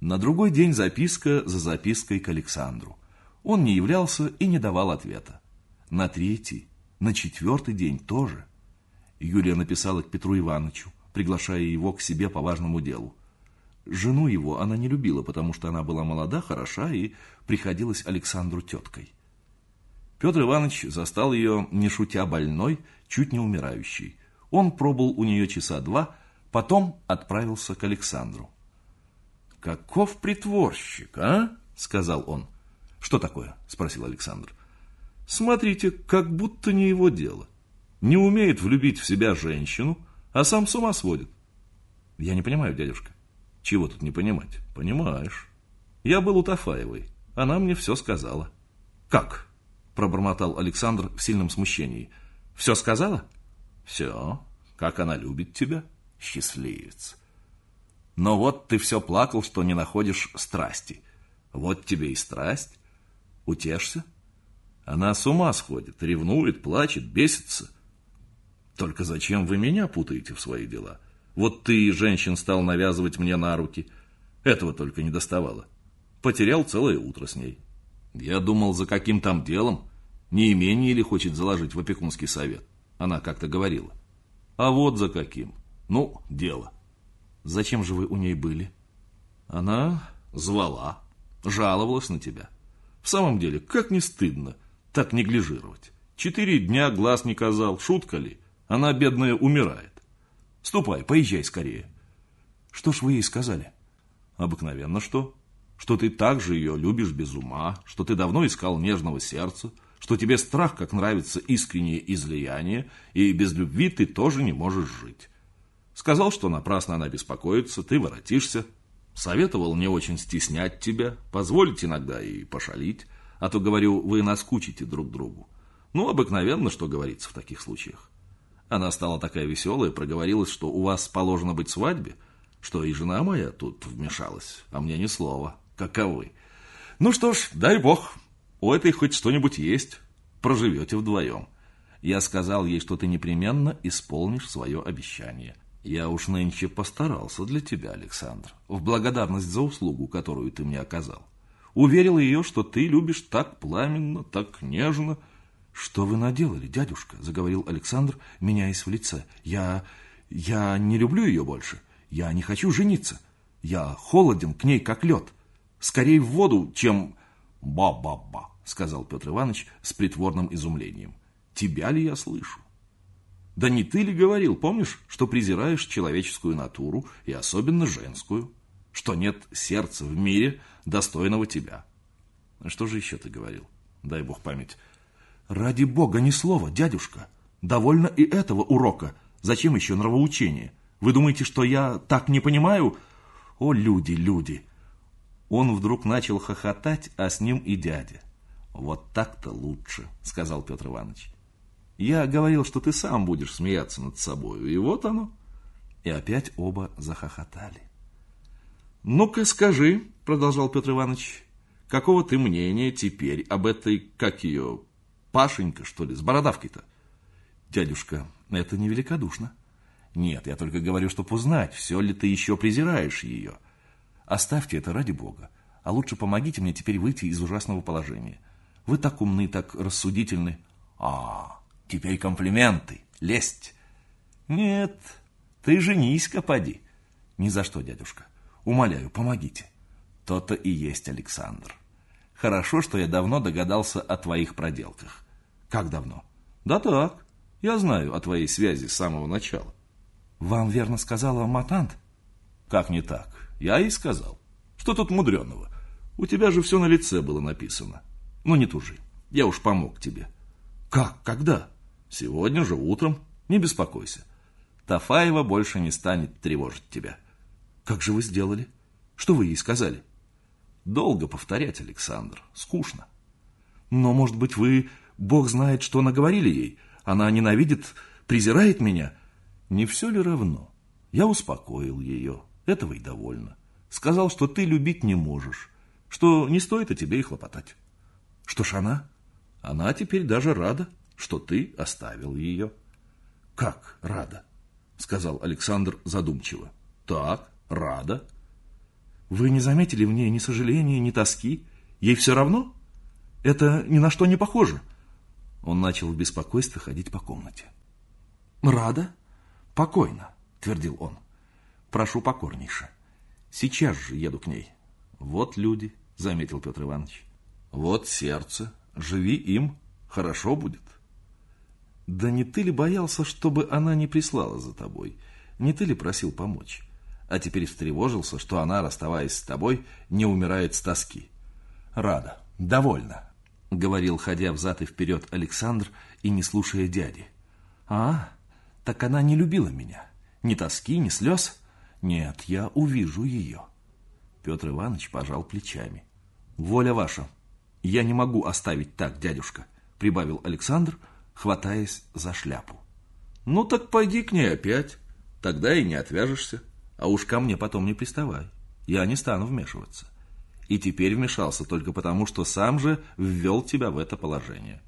На другой день записка за запиской к Александру. Он не являлся и не давал ответа. На третий, на четвертый день тоже. Юлия написала к Петру Ивановичу, приглашая его к себе по важному делу. Жену его она не любила, потому что она была молода, хороша и приходилась Александру теткой. Петр Иванович застал ее, не шутя больной, чуть не умирающей. Он пробыл у нее часа два, потом отправился к Александру. «Каков притворщик, а?» — сказал он. «Что такое?» — спросил Александр. «Смотрите, как будто не его дело. Не умеет влюбить в себя женщину, а сам с ума сводит». «Я не понимаю, дядюшка». «Чего тут не понимать?» «Понимаешь. Я был у Тафаевой. Она мне все сказала». «Как?» пробормотал Александр в сильном смущении. «Все сказала?» «Все. Как она любит тебя. Счастливец. Но вот ты все плакал, что не находишь страсти. Вот тебе и страсть. Утешься. Она с ума сходит, ревнует, плачет, бесится. Только зачем вы меня путаете в свои дела? Вот ты и женщин стал навязывать мне на руки. Этого только не доставало. Потерял целое утро с ней. Я думал, за каким там делом. Не имение ли хочет заложить в опекунский совет? Она как-то говорила. А вот за каким. Ну, дело. Зачем же вы у ней были? Она звала, жаловалась на тебя. В самом деле, как не стыдно так неглижировать. Четыре дня глаз не казал, шутка ли? Она, бедная, умирает. Ступай, поезжай скорее. Что ж вы ей сказали? Обыкновенно что? Что ты так же ее любишь без ума, что ты давно искал нежного сердца, что тебе страх, как нравится искреннее излияние, и без любви ты тоже не можешь жить. Сказал, что напрасно она беспокоится, ты воротишься. Советовал не очень стеснять тебя, позволить иногда и пошалить, а то, говорю, вы наскучите друг другу. Ну, обыкновенно, что говорится в таких случаях. Она стала такая веселая, проговорилась, что у вас положено быть свадьбе, что и жена моя тут вмешалась, а мне ни слова. Каковы? Ну что ж, дай бог, у этой хоть что-нибудь есть. Проживете вдвоем. Я сказал ей, что ты непременно исполнишь свое обещание. Я уж нынче постарался для тебя, Александр, в благодарность за услугу, которую ты мне оказал. Уверил ее, что ты любишь так пламенно, так нежно. Что вы наделали, дядюшка? Заговорил Александр, меняясь в лице. Я... я не люблю ее больше. Я не хочу жениться. Я холоден к ней, как лед. Скорее в воду, чем... Ба-ба-ба сказал Петр Иванович с притворным изумлением. Тебя ли я слышу? Да не ты ли говорил, помнишь, что презираешь человеческую натуру и особенно женскую, что нет сердца в мире, достойного тебя? Что же еще ты говорил? Дай бог память. Ради бога, ни слова, дядюшка. Довольно и этого урока. Зачем еще нравоучение? Вы думаете, что я так не понимаю? О, люди, люди! Он вдруг начал хохотать, а с ним и дядя. «Вот так-то лучше», — сказал Петр Иванович. «Я говорил, что ты сам будешь смеяться над собою, и вот оно». И опять оба захохотали. «Ну-ка скажи», — продолжал Петр Иванович, «какого ты мнения теперь об этой, как ее, Пашенька, что ли, с бородавкой-то?» «Дядюшка, это невеликодушно». «Нет, я только говорю, чтобы узнать, все ли ты еще презираешь ее. Оставьте это ради бога, а лучше помогите мне теперь выйти из ужасного положения». Вы так умны, так рассудительны. А, теперь комплименты, лесть. Нет, ты женись-ка, поди. Ни за что, дядюшка. Умоляю, помогите. То-то и есть Александр. Хорошо, что я давно догадался о твоих проделках. Как давно? Да так. Я знаю о твоей связи с самого начала. Вам верно сказала Матант? Как не так? Я и сказал. Что тут мудреного? У тебя же все на лице было написано. Ну, не тужи. Я уж помог тебе. Как? Когда? Сегодня же утром. Не беспокойся. Тафаева больше не станет тревожить тебя. Как же вы сделали? Что вы ей сказали? Долго повторять, Александр. Скучно. Но, может быть, вы... Бог знает, что наговорили ей. Она ненавидит, презирает меня. Не все ли равно? Я успокоил ее. Этого и довольно. Сказал, что ты любить не можешь, что не стоит о тебе и хлопотать. Что ж она? Она теперь даже рада, что ты оставил ее. Как рада? Сказал Александр задумчиво. Так, рада. Вы не заметили в ней ни сожаления, ни тоски? Ей все равно? Это ни на что не похоже. Он начал в беспокойстве ходить по комнате. Рада? Покойно, твердил он. Прошу покорнейше. Сейчас же еду к ней. Вот люди, заметил Петр Иванович. Вот сердце. Живи им, хорошо будет. Да не ты ли боялся, чтобы она не прислала за тобой? Не ты ли просил помочь? а теперь встревожился, что она, расставаясь с тобой, не умирает с тоски. Рада, довольна, — говорил, ходя взад и вперед Александр и не слушая дяди. А, так она не любила меня. Ни тоски, ни слез. Нет, я увижу ее. Петр Иванович пожал плечами. Воля ваша. Я не могу оставить так, дядюшка, прибавил Александр, хватаясь за шляпу. Ну так пойди к ней опять, тогда и не отвяжешься. А уж ко мне потом не приставай. Я не стану вмешиваться. И теперь вмешался только потому, что сам же ввел тебя в это положение.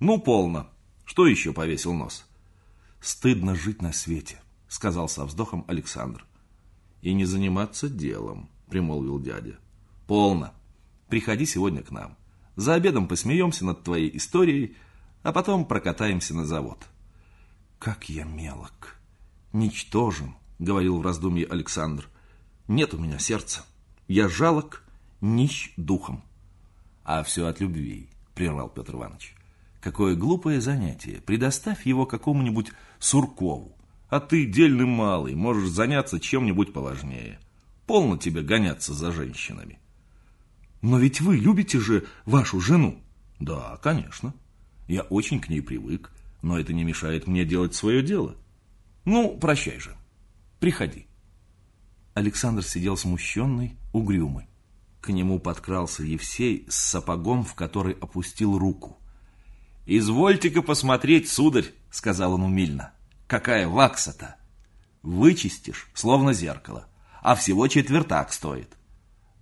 Ну, полно. Что еще повесил нос? Стыдно жить на свете, сказал со вздохом Александр. И не заниматься делом, примолвил дядя. Полно. Приходи сегодня к нам. За обедом посмеемся над твоей историей, а потом прокатаемся на завод. Как я мелок, ничтожен, говорил в раздумье Александр. Нет у меня сердца. Я жалок, нищ духом. А все от любви, прервал Петр Иванович. Какое глупое занятие. Предоставь его какому-нибудь Суркову. А ты, дельный малый, можешь заняться чем-нибудь поважнее. Полно тебе гоняться за женщинами. Но ведь вы любите же вашу жену. Да, конечно. Я очень к ней привык, но это не мешает мне делать свое дело. Ну, прощай же. Приходи. Александр сидел смущенный, угрюмый. К нему подкрался Евсей с сапогом, в который опустил руку. «Извольте-ка посмотреть, сударь», — сказал он умильно. «Какая вакса-то! Вычистишь, словно зеркало, а всего четвертак стоит».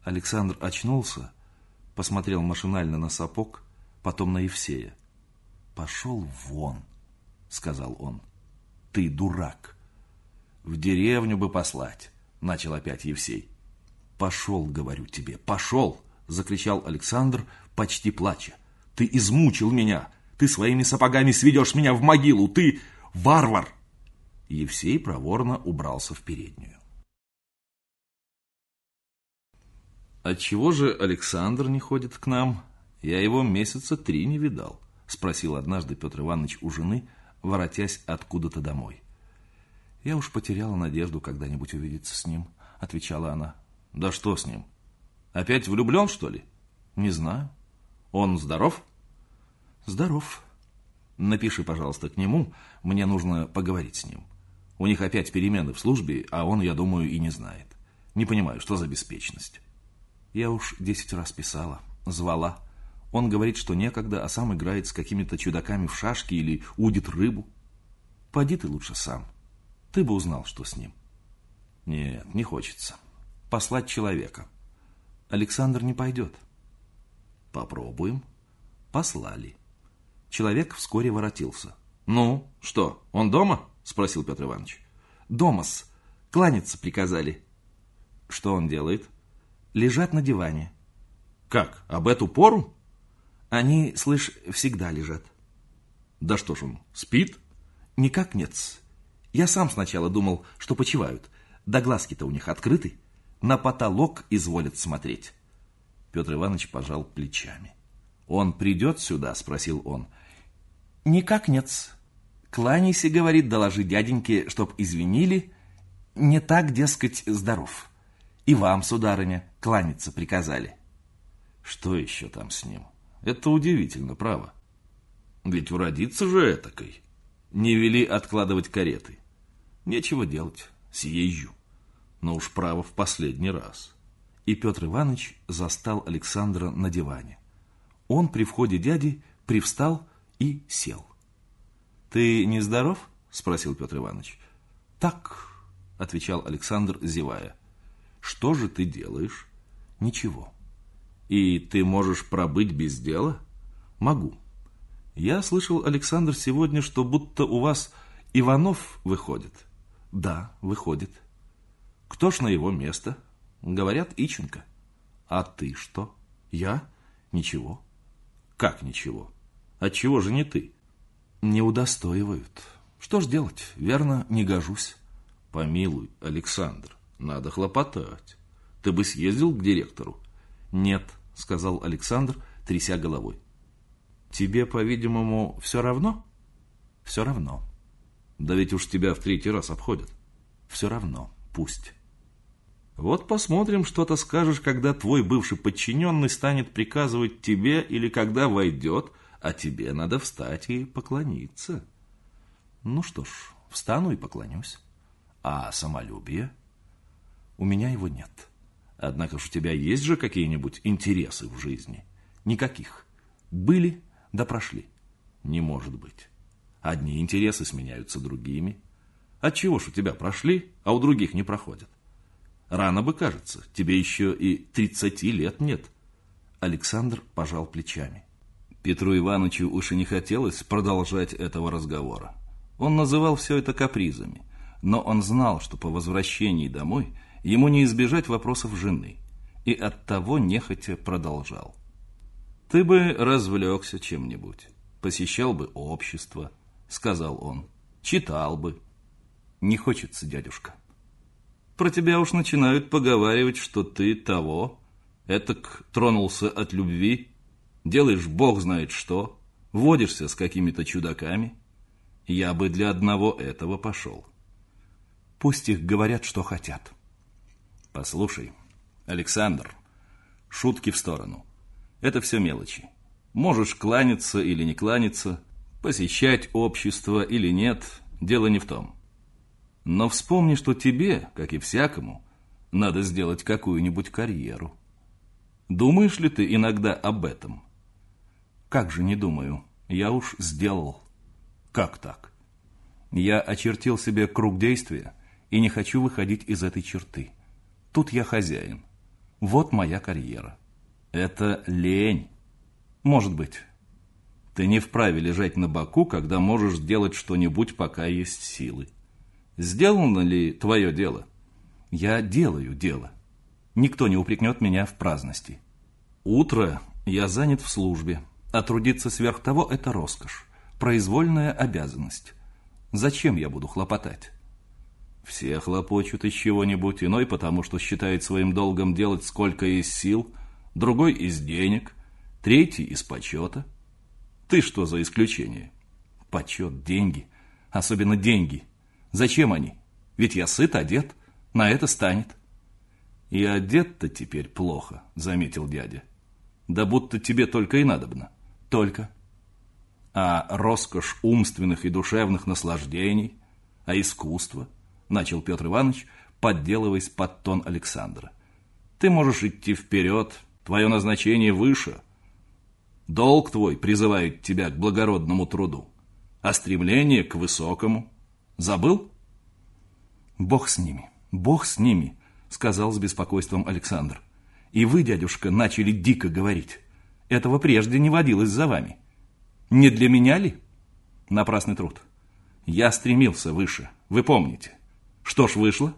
Александр очнулся, посмотрел машинально на сапог, потом на Евсея. «Пошел вон», — сказал он. «Ты дурак». В деревню бы послать, начал опять Евсей. Пошел, говорю тебе, пошел, закричал Александр, почти плача. Ты измучил меня, ты своими сапогами сведешь меня в могилу, ты варвар. Евсей проворно убрался в переднюю. «Отчего же Александр не ходит к нам? Я его месяца три не видал», — спросил однажды Петр Иванович у жены, воротясь откуда-то домой. «Я уж потеряла надежду когда-нибудь увидеться с ним», — отвечала она. «Да что с ним? Опять влюблен, что ли?» «Не знаю. Он здоров?» «Здоров. Напиши, пожалуйста, к нему. Мне нужно поговорить с ним. У них опять перемены в службе, а он, я думаю, и не знает. Не понимаю, что за беспечность». «Я уж десять раз писала, звала. Он говорит, что некогда, а сам играет с какими-то чудаками в шашки или удит рыбу. Поди ты лучше сам». Ты бы узнал, что с ним. Нет, не хочется. Послать человека. Александр не пойдет. Попробуем. Послали. Человек вскоре воротился. Ну, что, он дома? Спросил Петр Иванович. Домас. Кланяться приказали. Что он делает? Лежат на диване. Как, об эту пору? Они, слышь, всегда лежат. Да что ж он, спит? Никак нет. Я сам сначала думал, что почивают. Да глазки-то у них открыты. На потолок изволят смотреть. Петр Иванович пожал плечами. «Он придет сюда?» – спросил он. «Никак нет. Кланяйся, — говорит, — доложи дяденьке, чтоб извинили. Не так, дескать, здоров. И вам, сударыня, кланяться приказали». «Что еще там с ним? Это удивительно, право. Ведь уродиться же этакой» не вели откладывать кареты. Нечего делать, съезжу. Но уж право в последний раз. И Петр Иванович застал Александра на диване. Он при входе дяди привстал и сел. «Ты не здоров?» – спросил Петр Иванович. «Так», – отвечал Александр, зевая. «Что же ты делаешь?» «Ничего». «И ты можешь пробыть без дела?» «Могу». Я слышал, Александр, сегодня, что будто у вас Иванов выходит. Да, выходит. Кто ж на его место? Говорят, Иченко. А ты что? Я? Ничего. Как ничего? Отчего же не ты? Не удостоивают. Что ж делать? Верно, не гожусь. Помилуй, Александр, надо хлопотать. Ты бы съездил к директору? Нет, сказал Александр, тряся головой. Тебе, по-видимому, все равно? Все равно. Да ведь уж тебя в третий раз обходят. Все равно, пусть. Вот посмотрим, что ты скажешь, когда твой бывший подчиненный станет приказывать тебе или когда войдет, а тебе надо встать и поклониться. Ну что ж, встану и поклонюсь. А самолюбие? У меня его нет. Однако ж у тебя есть же какие-нибудь интересы в жизни? Никаких. Были, да прошли. Не может быть. Одни интересы сменяются другими. Отчего ж у тебя прошли, а у других не проходят? Рано бы, кажется, тебе еще и тридцати лет нет. Александр пожал плечами. Петру Ивановичу уж и не хотелось продолжать этого разговора. Он называл все это капризами, но он знал, что по возвращении домой ему не избежать вопросов жены, и оттого нехотя продолжал. «Ты бы развлекся чем-нибудь, посещал бы общество», — сказал он, — «читал бы». «Не хочется, дядюшка». «Про тебя уж начинают поговаривать, что ты того, этак тронулся от любви, делаешь бог знает что, водишься с какими-то чудаками. Я бы для одного этого пошел». «Пусть их говорят, что хотят». «Послушай, Александр, шутки в сторону. Это все мелочи. Можешь кланяться или не кланяться, посещать общество или нет, дело не в том. Но вспомни, что тебе, как и всякому, надо сделать какую-нибудь карьеру. Думаешь ли ты иногда об этом? Как же не думаю, я уж сделал. Как так? Я очертил себе круг действия и не хочу выходить из этой черты. Тут я хозяин. Вот моя карьера. Это лень. Может быть. Ты не вправе лежать на боку, когда можешь сделать что-нибудь, пока есть силы. Сделано ли твое дело? Я делаю дело. Никто не упрекнет меня в праздности. Утро я занят в службе, а трудиться сверх того – это роскошь, произвольная обязанность. Зачем я буду хлопотать? Все хлопочут из чего-нибудь, иной потому, что считает своим долгом делать сколько есть сил, другой из денег, третий из почета. Ты что за исключение? Почет, деньги, особенно деньги. Зачем они? Ведь я сыт, одет, на это станет. И одет-то теперь плохо, заметил дядя. Да будто тебе только и надобно. Только. А роскошь умственных и душевных наслаждений, а искусство – начал Петр Иванович, подделываясь под тон Александра. Ты можешь идти вперед, твое назначение выше. Долг твой призывает тебя к благородному труду, а стремление к высокому. Забыл? Бог с ними, Бог с ними, сказал с беспокойством Александр. И вы, дядюшка, начали дико говорить. Этого прежде не водилось за вами. Не для меня ли? Напрасный труд. Я стремился выше, вы помните. Что ж вышло?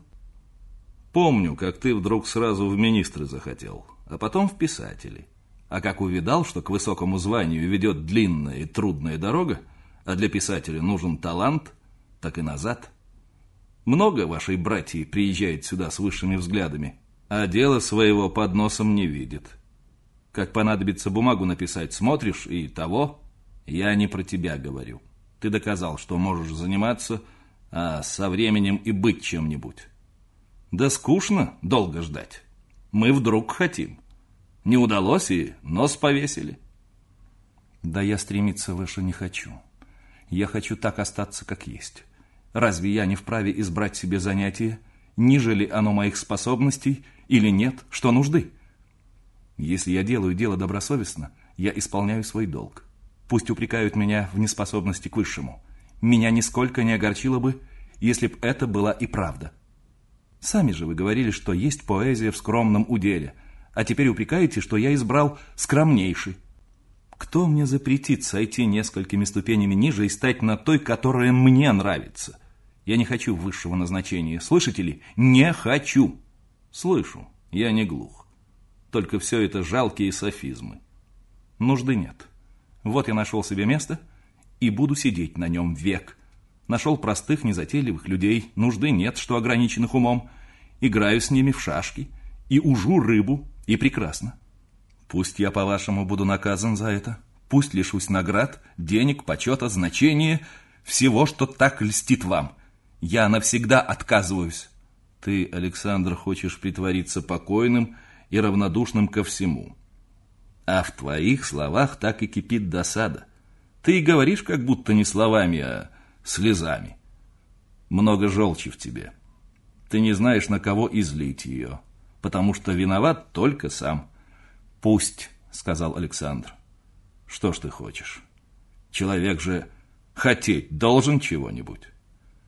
Помню, как ты вдруг сразу в министры захотел, а потом в писатели. А как увидал, что к высокому званию ведет длинная и трудная дорога, а для писателя нужен талант, так и назад. Много вашей братьи приезжает сюда с высшими взглядами, а дело своего под носом не видит. Как понадобится бумагу написать, смотришь и того. Я не про тебя говорю. Ты доказал, что можешь заниматься а со временем и быть чем-нибудь. Да скучно долго ждать. Мы вдруг хотим. Не удалось и нос повесили. Да я стремиться выше не хочу. Я хочу так остаться, как есть. Разве я не вправе избрать себе занятие, ниже ли оно моих способностей или нет, что нужды? Если я делаю дело добросовестно, я исполняю свой долг. Пусть упрекают меня в неспособности к высшему – меня нисколько не огорчило бы, если б это была и правда. Сами же вы говорили, что есть поэзия в скромном уделе, а теперь упрекаете, что я избрал скромнейший. Кто мне запретит сойти несколькими ступенями ниже и стать на той, которая мне нравится? Я не хочу высшего назначения, слышите ли? Не хочу. Слышу, Я не глух. Только все это жалкие софизмы. Нужды нет. Вот я нашел себе место и буду сидеть на нем век. Нашел простых, незатейливых людей. Нужды нет, что ограниченных умом. Играю с ними в шашки и ужу рыбу, и прекрасно. Пусть я, по-вашему, буду наказан за это. Пусть лишусь наград, денег, почета, значения, всего, что так льстит вам. Я навсегда отказываюсь. Ты, Александр, хочешь притвориться покойным и равнодушным ко всему. А в твоих словах так и кипит досада. Ты и говоришь, как будто не словами, а слезами. Много желчи в тебе. Ты не знаешь, на кого излить ее, потому что виноват только сам. «Пусть», — сказал Александр. «Что ж ты хочешь? Человек же хотеть должен чего-нибудь.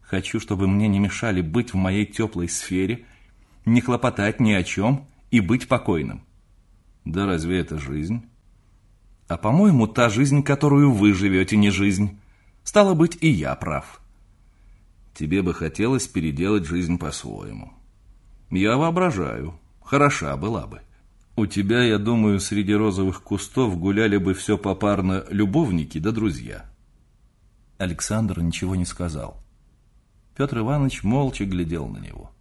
Хочу, чтобы мне не мешали быть в моей теплой сфере, не хлопотать ни о чем и быть покойным». «Да разве это жизнь?» «А, по-моему, та жизнь, которую вы живете, не жизнь. Стало быть, и я прав». «Тебе бы хотелось переделать жизнь по-своему». «Я воображаю. Хороша была бы». У тебя, я думаю, среди розовых кустов гуляли бы все попарно любовники да друзья. Александр ничего не сказал. Петр Иванович молча глядел на него.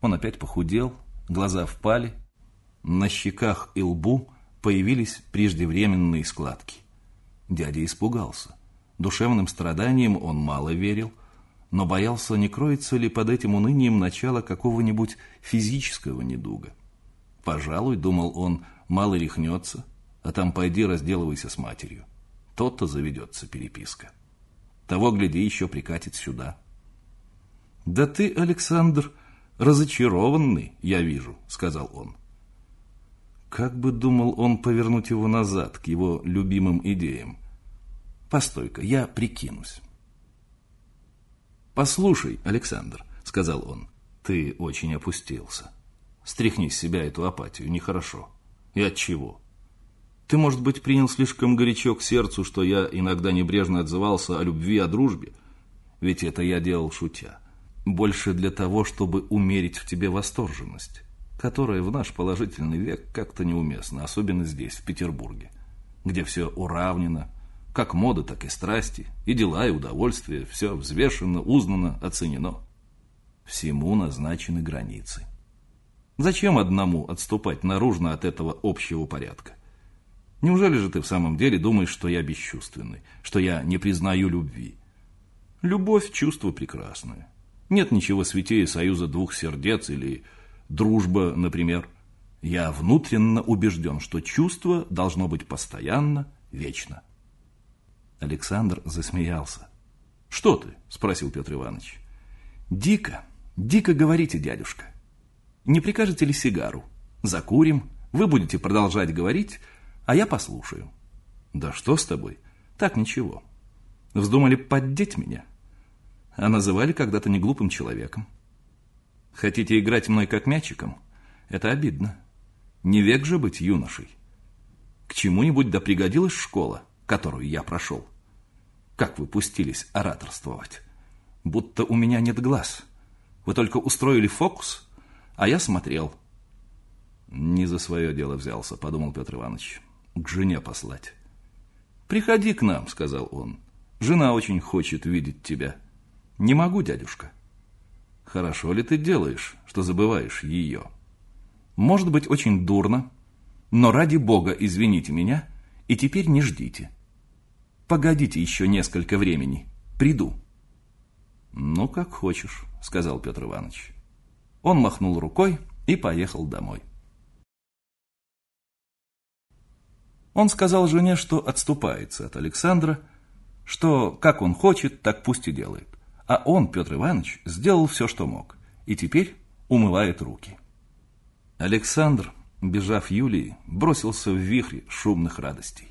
Он опять похудел, глаза впали, на щеках и лбу появились преждевременные складки. Дядя испугался. Душевным страданием он мало верил, но боялся, не кроется ли под этим унынием начало какого-нибудь физического недуга. Пожалуй, думал он, мало рехнется, а там пойди разделывайся с матерью. Тот-то заведется переписка. Того, гляди, еще прикатит сюда. «Да ты, Александр, разочарованный, я вижу», — сказал он. Как бы думал он повернуть его назад, к его любимым идеям. «Постой-ка, я прикинусь». «Послушай, Александр», — сказал он, — «ты очень опустился. Стряхни с себя эту апатию, нехорошо. И от чего? Ты, может быть, принял слишком горячо к сердцу, что я иногда небрежно отзывался о любви, о дружбе? Ведь это я делал шутя. Больше для того, чтобы умерить в тебе восторженность, которая в наш положительный век как-то неуместна, особенно здесь, в Петербурге, где все уравнено, как мода, так и страсти, и дела, и удовольствия, все взвешено, узнано, оценено. Всему назначены границы. Зачем одному отступать наружно от этого общего порядка? Неужели же ты в самом деле думаешь, что я бесчувственный, что я не признаю любви? Любовь – чувство прекрасное. Нет ничего святее союза двух сердец или дружба, например. Я внутренно убежден, что чувство должно быть постоянно, вечно. Александр засмеялся. «Что ты?» – спросил Петр Иванович. «Дико, дико говорите, дядюшка. Не прикажете ли сигару? Закурим, вы будете продолжать говорить, а я послушаю. Да что с тобой? Так ничего. Вздумали поддеть меня? А называли когда-то неглупым человеком. Хотите играть мной как мячиком? Это обидно. Не век же быть юношей. К чему-нибудь да пригодилась школа, которую я прошел. Как вы пустились ораторствовать? Будто у меня нет глаз. Вы только устроили фокус — а я смотрел. Не за свое дело взялся, подумал Петр Иванович. К жене послать. Приходи к нам, сказал он. Жена очень хочет видеть тебя. Не могу, дядюшка. Хорошо ли ты делаешь, что забываешь ее? Может быть, очень дурно, но ради бога извините меня и теперь не ждите. Погодите еще несколько времени. Приду. Ну, как хочешь, сказал Петр Иванович. Он махнул рукой и поехал домой. Он сказал жене, что отступается от Александра, что как он хочет, так пусть и делает. А он, Петр Иванович, сделал все, что мог, и теперь умывает руки. Александр, бежав Юлии, бросился в вихре шумных радостей.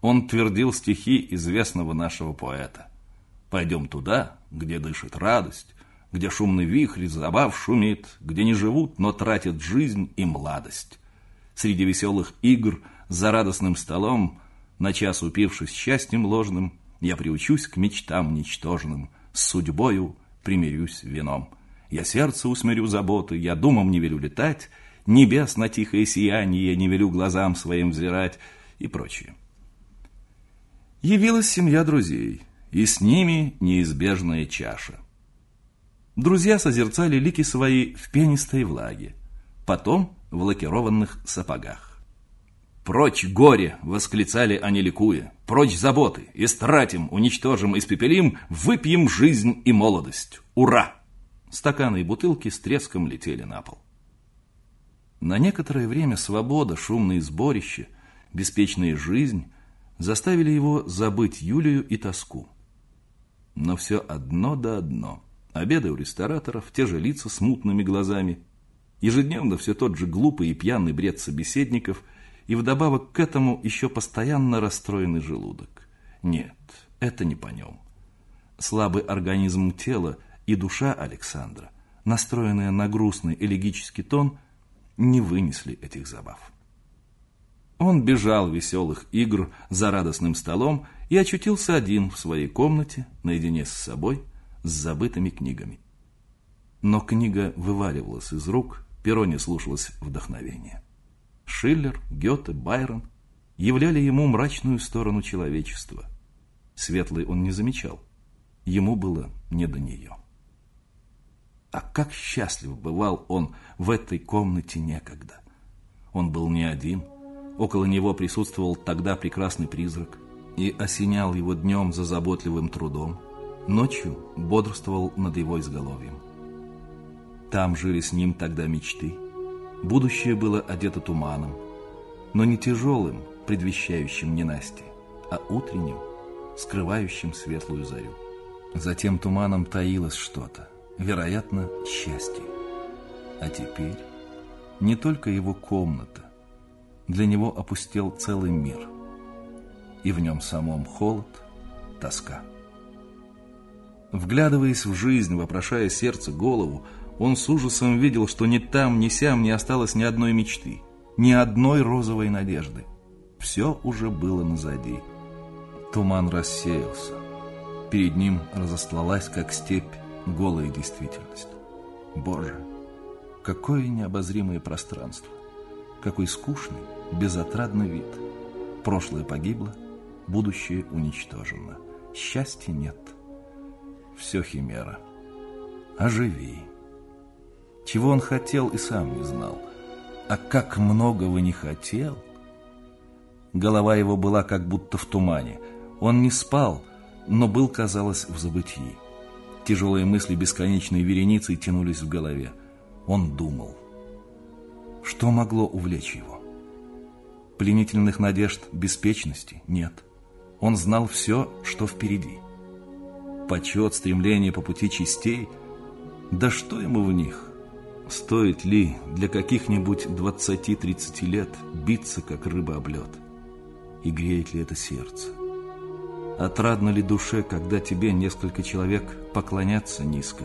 Он твердил стихи известного нашего поэта. «Пойдем туда, где дышит радость, где шумный вихрь забав шумит, где не живут, но тратят жизнь и младость. Среди веселых игр за радостным столом, на час упившись счастьем ложным, я приучусь к мечтам ничтожным, с судьбою примирюсь вином. Я сердце усмирю заботы, я думам не велю летать, небес на тихое сияние не велю глазам своим взирать и прочее. Явилась семья друзей, и с ними неизбежная чаша. Друзья созерцали лики свои в пенистой влаге, потом в лакированных сапогах. «Прочь горе!» — восклицали они ликуя. «Прочь заботы! Истратим, уничтожим, испепелим, выпьем жизнь и молодость! Ура!» Стаканы и бутылки с треском летели на пол. На некоторое время свобода, шумные сборища, беспечная жизнь заставили его забыть Юлию и тоску. Но все одно да одно. Обеды у рестораторов, те же лица с мутными глазами. Ежедневно все тот же глупый и пьяный бред собеседников – и вдобавок к этому еще постоянно расстроенный желудок. Нет, это не по нем. Слабый организм тела и душа Александра, настроенная на грустный элегический тон, не вынесли этих забав. Он бежал веселых игр за радостным столом и очутился один в своей комнате, наедине с собой, с забытыми книгами. Но книга вываливалась из рук, перо не слушалось вдохновения. Шиллер, Гёте, Байрон являли ему мрачную сторону человечества. Светлый он не замечал. Ему было не до нее. А как счастлив бывал он в этой комнате некогда. Он был не один. Около него присутствовал тогда прекрасный призрак и осенял его днем за заботливым трудом. Ночью бодрствовал над его изголовьем. Там жили с ним тогда мечты – Будущее было одето туманом, но не тяжелым, предвещающим ненастье, а утренним, скрывающим светлую зарю. Затем туманом таилось что-то, вероятно, счастье. А теперь не только его комната, для него опустел целый мир, и в нем самом холод, тоска. Вглядываясь в жизнь, вопрошая сердце, голову, он с ужасом видел, что ни там, ни сям не осталось ни одной мечты, ни одной розовой надежды. Все уже было назади. Туман рассеялся. Перед ним разостлалась, как степь, голая действительность. Боже, какое необозримое пространство! Какой скучный, безотрадный вид! Прошлое погибло, будущее уничтожено. Счастья нет. Все химера. Оживи. Чего он хотел и сам не знал. А как многого не хотел. Голова его была как будто в тумане. Он не спал, но был, казалось, в забытии. Тяжелые мысли бесконечной вереницей тянулись в голове. Он думал. Что могло увлечь его? Пленительных надежд беспечности нет. Он знал все, что впереди. Почет, стремление по пути частей, да что ему в них? Стоит ли для каких-нибудь 20-30 лет биться, как рыба об лед? И греет ли это сердце? Отрадно ли душе, когда тебе несколько человек поклонятся низко,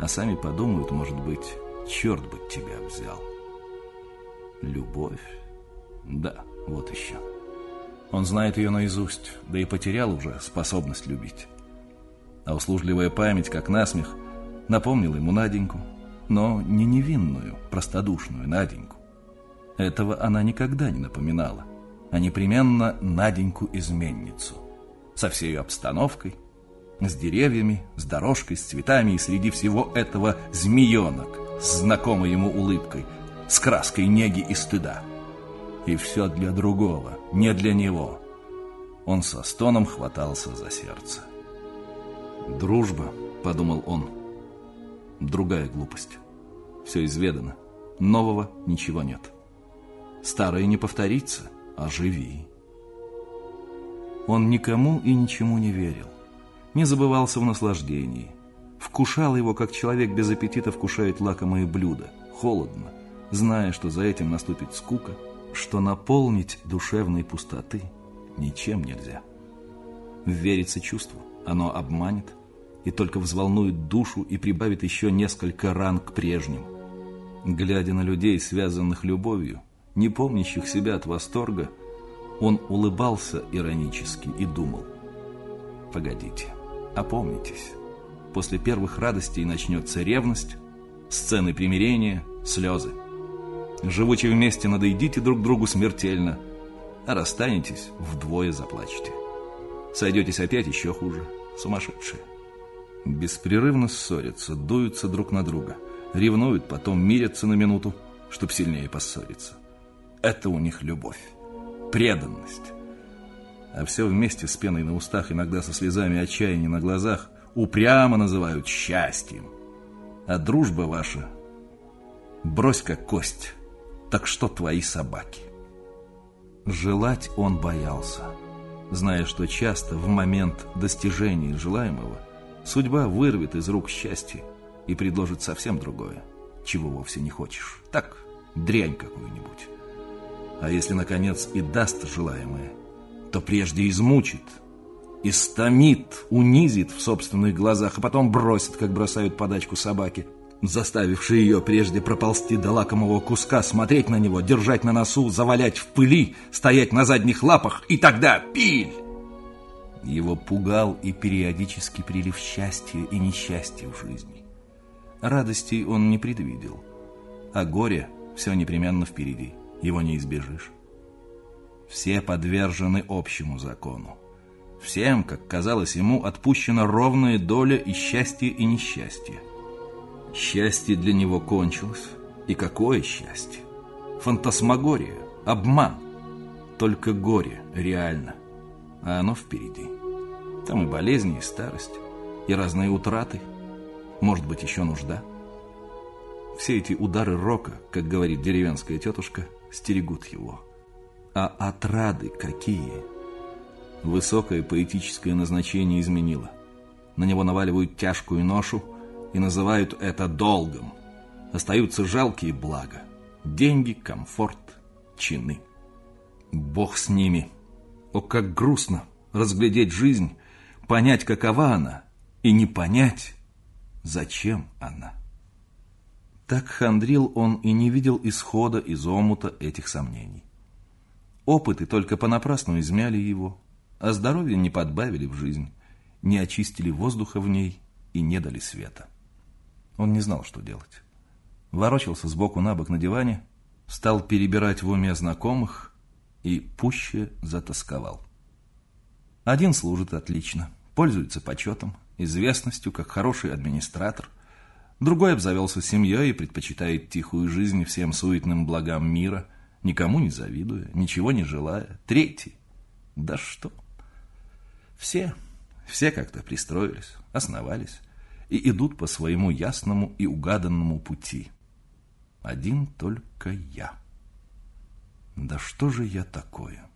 а сами подумают, может быть, черт бы тебя взял? Любовь? Да, вот еще. Он знает ее наизусть, да и потерял уже способность любить. А услужливая память, как насмех, напомнила ему Наденьку, но не невинную, простодушную Наденьку. Этого она никогда не напоминала, а непременно Наденьку-изменницу. Со всей обстановкой, с деревьями, с дорожкой, с цветами и среди всего этого змеенок с знакомой ему улыбкой, с краской неги и стыда. И все для другого, не для него. Он со стоном хватался за сердце. «Дружба», — подумал он, — Другая глупость. Все изведано. Нового ничего нет. Старое не повторится, а живи. Он никому и ничему не верил. Не забывался в наслаждении. Вкушал его, как человек без аппетита вкушает лакомые блюда. Холодно, зная, что за этим наступит скука, что наполнить душевной пустоты ничем нельзя. Верится чувству, оно обманет, и только взволнует душу и прибавит еще несколько ран к прежним. Глядя на людей, связанных любовью, не помнящих себя от восторга, он улыбался иронически и думал, «Погодите, опомнитесь, после первых радостей начнется ревность, сцены примирения, слезы. Живучи вместе, надоедите друг другу смертельно, а расстанетесь, вдвое заплачете. Сойдетесь опять еще хуже, сумасшедшие. Беспрерывно ссорятся, дуются друг на друга, ревнуют, потом мирятся на минуту, чтоб сильнее поссориться. Это у них любовь, преданность. А все вместе с пеной на устах, иногда со слезами отчаяния на глазах, упрямо называют счастьем. А дружба ваша брось как кость, так что твои собаки. Желать он боялся, зная, что часто в момент достижения желаемого судьба вырвет из рук счастье и предложит совсем другое, чего вовсе не хочешь. Так, дрянь какую-нибудь. А если, наконец, и даст желаемое, то прежде измучит, истомит, унизит в собственных глазах, а потом бросит, как бросают подачку собаки, заставивший ее прежде проползти до лакомого куска, смотреть на него, держать на носу, завалять в пыли, стоять на задних лапах, и тогда пиль! Его пугал и периодический прилив счастья и несчастья в жизни. Радостей он не предвидел, а горе все непременно впереди, его не избежишь. Все подвержены общему закону. Всем, как казалось ему, отпущена ровная доля и счастья, и несчастья. Счастье для него кончилось. И какое счастье? Фантасмагория, обман. Только горе реально, а оно впереди. Там и болезни, и старость, и разные утраты, может быть, еще нужда. Все эти удары рока, как говорит деревенская тетушка, стерегут его. А отрады какие? Высокое поэтическое назначение изменило. На него наваливают тяжкую ношу и называют это долгом. Остаются жалкие блага. Деньги, комфорт, чины. Бог с ними. О, как грустно разглядеть жизнь, понять, какова она, и не понять, зачем она. Так хандрил он и не видел исхода из омута этих сомнений. Опыты только понапрасну измяли его, а здоровье не подбавили в жизнь, не очистили воздуха в ней и не дали света. Он не знал, что делать. Ворочался сбоку на бок на диване, стал перебирать в уме знакомых и пуще затасковал. Один служит отлично, пользуется почетом, известностью, как хороший администратор. Другой обзавелся семьей и предпочитает тихую жизнь всем суетным благам мира, никому не завидуя, ничего не желая. Третий. Да что? Все, все как-то пристроились, основались и идут по своему ясному и угаданному пути. Один только я. Да что же я такое?